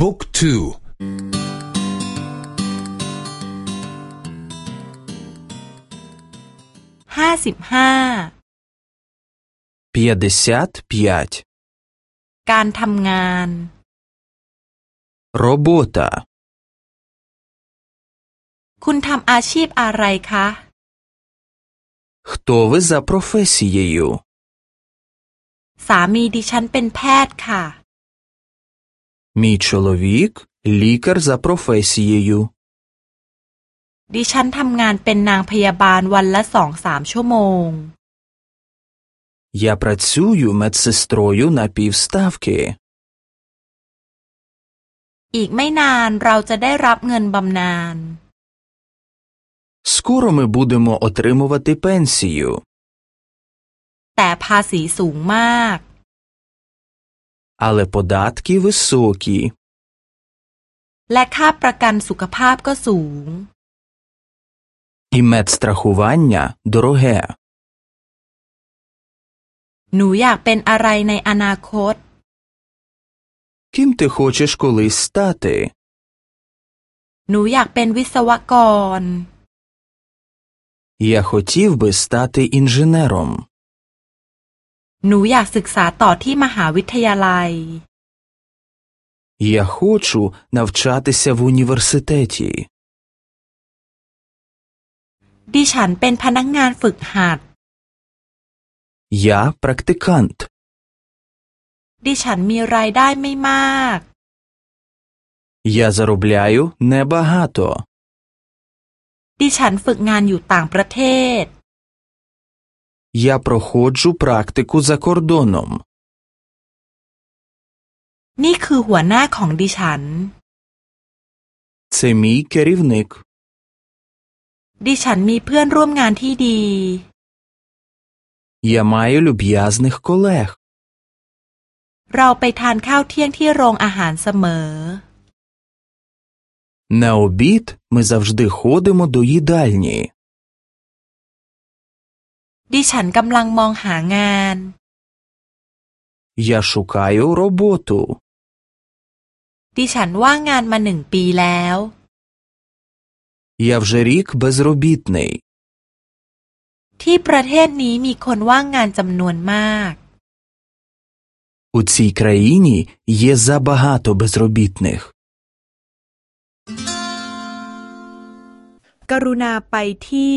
บุ๊กทูห้าสิบห้าการทำงาน Робота คุณทำอาชีพอะไรคะ Хто ви за професією? สามีดิฉันเป็นแพทย์ค่ะ Мій чоловік лікар за професією. ดิฉันทำงานเป็นนางพยาบาลวันละสองสามชั่วโมง Я працюю медсестрою на півставки. อีกไม่นานเราจะได้รับเงินบำนาญ Скоро ми будемо отримувати пенсію. แต่ภาษีสูงมาก Але податки високі. และค่าประกันสุขภาพก็สูง І медстрахування дороге. หนูอยากเป็นอะไรในอนาคต Ким ти хочеш колись стати? หนูอยากเป็นวิศวกร Я хотів би стати інженером. หนูอยากศึกษาต่อที่มหาวิทยาลัย Я хочу навчатися в університеті. ดิฉันเป็นพนักงานฝึกหัด Я практикант. ดิฉันมีรายได้ไม่มาก Я заробляю небагато. ดิฉันฝึกงานอยู่ต่างประเทศ Я проходжу практику за кордоном. นี่คือหัวหน้าของดิฉัน Це мій керівник. ดิฉันมีเพื่อนร่วมงานที่ดี Я маю люб'язних колег. เราไปทานข้าวเที่ยงที่โรงอาหารเสมอ На обід ми завжди ходимо до їдальні. ดิฉันกำลังมองหางาน Я шукаю роботу. ดิฉันว่างงานมาหนึ่งปีแล้ว Я вже рік безробітний. ที่ประเทศนี้มีคนว่างงานจำนวนมาก У цій країні є забагато безробітних. กรุณาไปที่